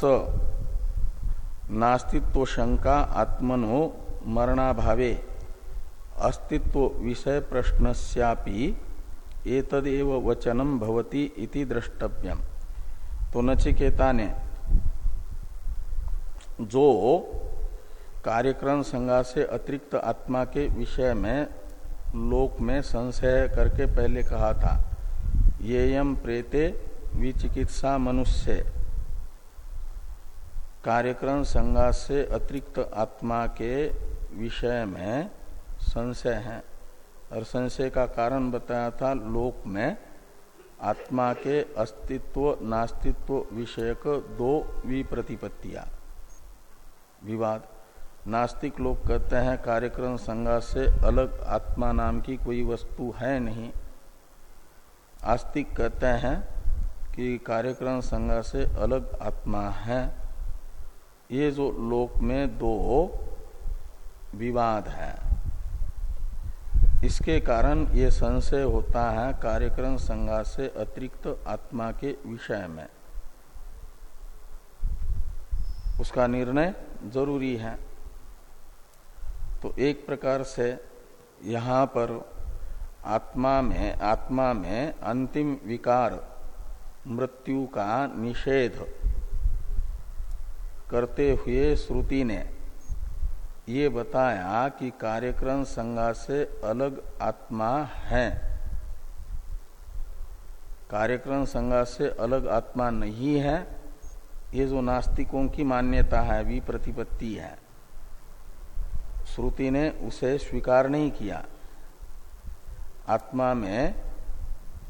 नास्तित्व शंका आत्मनो मरणाभावे अस्तित्व विषय प्रश्नस्यापि एतदेव वचनम भवती इति द्रष्टव्यम। तो नचिकेता ने जो कार्यक्रम संज्ञा से अतिरिक्त आत्मा के विषय में लोक में संशय करके पहले कहा था ये यम प्रेते विचिकित्सा मनुष्य। कार्यक्रम संज्ञा से अतिरिक्त आत्मा के विषय में संशय है, और संशय का कारण बताया था लोक में आत्मा के अस्तित्व, नास्तित्व विषयक दो विप्रतिपत्तियाँ। विवाद। नास्तिक लोग कहते हैं, कार्यक्रम संज्ञा से अलग आत्मा नाम की कोई वस्तु है नहीं। आस्तिक कहते हैं कि कार्यक्रम संज्ञा से अलग आत्मा है। ये जो लोक में दो विवाद है। इसके कारण ये संशय होता है, कार्यक्रम संज्ञा से अतिरिक्त आत्मा के विषय में। उसका निर्णय ज़रूरी है। तो एक प्रकार से यहाँ पर आत्मा में आत्मा में अंतिम विकार, मृत्यु का निषेध करते हुए श्रुति ने ये बताया कि कार्यक्रम संज्ञा से अलग आत्मा है। कार्यक्रम संज्ञा से अलग आत्मा नहीं है। ये जो नास्तिकों की मान्यता है भी प्रतिपत्ति है। श्रुति ने उसे स्वीकार नहीं किया। आत्मा में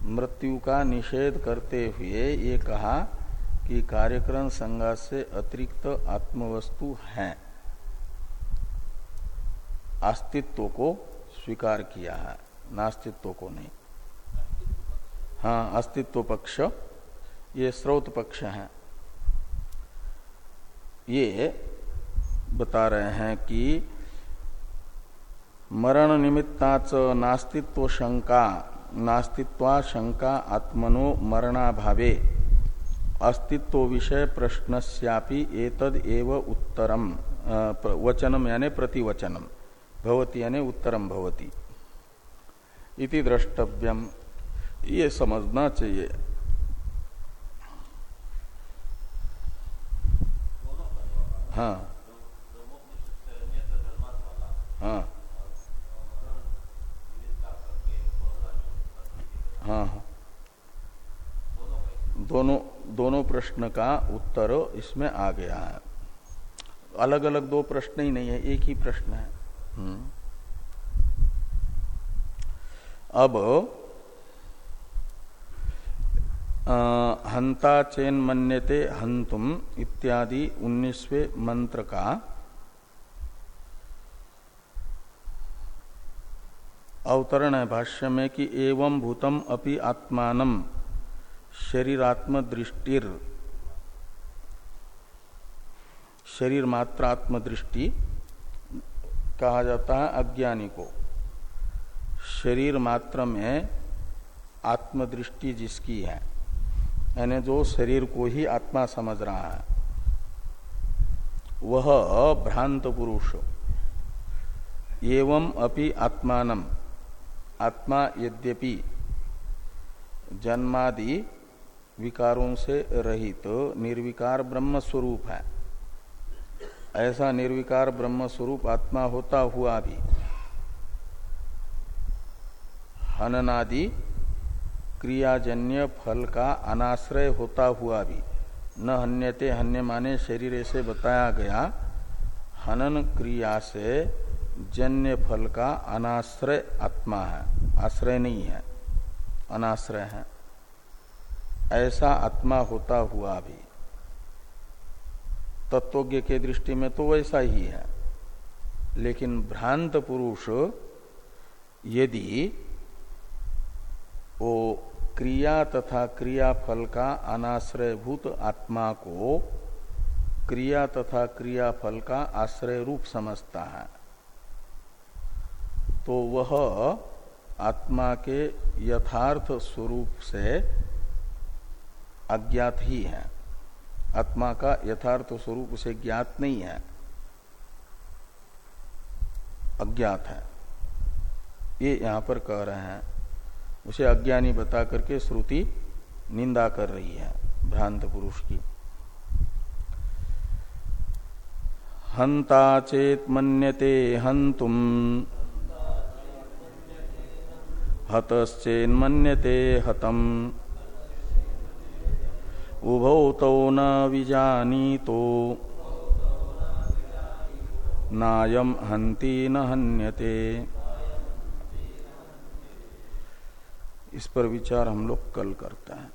मृत्यु का निषेध करते हुए ये कहा कि कार्यक्रम संज्ञा से अतिरिक्त आत्मवस्तु है। अस्तित्व को स्वीकार किया है, नास्तित्व को नहीं। हाँ अस्तित्व पक्ष, ये स्रोत पक्ष है। ये बता रहे हैं कि मरण निमित्ताच नास्तित्व शंका, नास्तित्वा शंका आत्मनो मरणाभावे। अस्तित्व विषय प्रश्नस्यापि एतद एव उत्तरम वचनम यानी प्रतिवचनम। भवती यानी उत्तरम भवती। इति द्रष्टव्यम। ये समझना चाहिए। हाँ। हाँ। हाँ हाँ। दोनों दोनों प्रश्न का उत्तर इसमें आ गया है। अलग अलग दो प्रश्न ही नहीं है, एक ही प्रश्न है। हम्म। अब हंता चेन मन्यते हंतुम इत्यादि उन्नीसवें मंत्र का अवतरण है भाष्य में कि एवं भूतम अपि आत्मान शरीरात्म दृष्टिर शरीर मात्रात्म दृष्टि कहा जाता है अज्ञानी को। शरीर मात्र में आत्मदृष्टि जिसकी है। यानी जो शरीर को ही आत्मा समझ रहा है, वह भ्रांत पुरुष। एवं अपि आत्मान आत्मा यद्यपि जन्मादि विकारों से रहित तो निर्विकार ब्रह्म स्वरूप है। ऐसा निर्विकार ब्रह्म स्वरूप आत्मा होता हुआ भी हननादि क्रियाजन्य फल का अनाश्रय होता हुआ भी। न हन्यते हन्य माने शरीर से बताया गया। हनन क्रिया से जन्य फल का अनाश्रय आत्मा है। आश्रय नहीं है। अनाश्रय है। ऐसा आत्मा होता हुआ भी। तत्वज्ञ के दृष्टि में तो वैसा ही है। लेकिन भ्रांत पुरुष यदि वो क्रिया तथा क्रिया फल का अनाश्रयभूत आत्मा को क्रिया तथा क्रिया फल का आश्रय रूप समझता है। तो वह आत्मा के यथार्थ स्वरूप से अज्ञात ही है। आत्मा का यथार्थ स्वरूप उसे ज्ञात नहीं है। अज्ञात है। ये यहाँ पर कह रहे हैं उसे अज्ञानी बता करके श्रुति निंदा कर रही है, भ्रांत पुरुष की। हंता चेत मन्यते हंतुम। हतश्चेन मन्यते हतम। उभौ तौ न विजानी तो नायम हंती न हन्यते। इस पर विचार हम लोग कल करते हैं।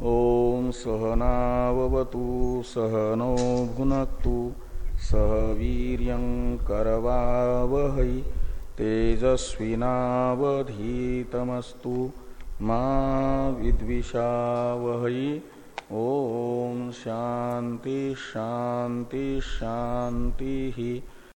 ओम सहनावतु, सहनो भुनक्तु सह वीर करवावह, तेजस्विनावधीतमस्तु मिषावह ओम शांति शांति शांति ही